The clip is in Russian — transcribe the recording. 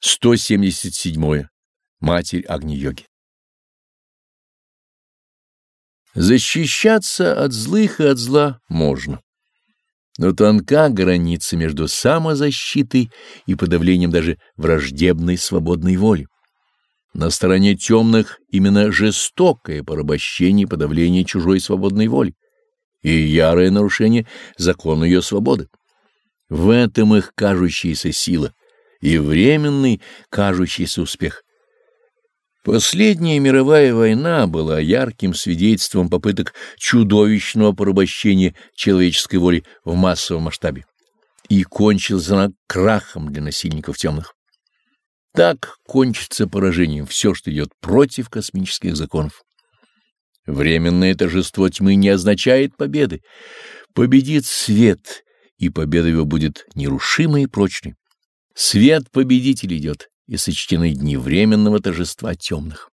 177. Матерь Агни-йоги Защищаться от злых и от зла можно, но тонка граница между самозащитой и подавлением даже враждебной свободной воли. На стороне темных именно жестокое порабощение и подавление чужой свободной воли и ярое нарушение закона ее свободы. В этом их кажущаяся сила — и временный кажущийся успех. Последняя мировая война была ярким свидетельством попыток чудовищного порабощения человеческой воли в массовом масштабе. И кончилась она крахом для насильников темных. Так кончится поражением все, что идет против космических законов. Временное торжество тьмы не означает победы. Победит свет, и победа его будет нерушимой и прочной. Свет победитель идет, и сочтены дни временного торжества темных.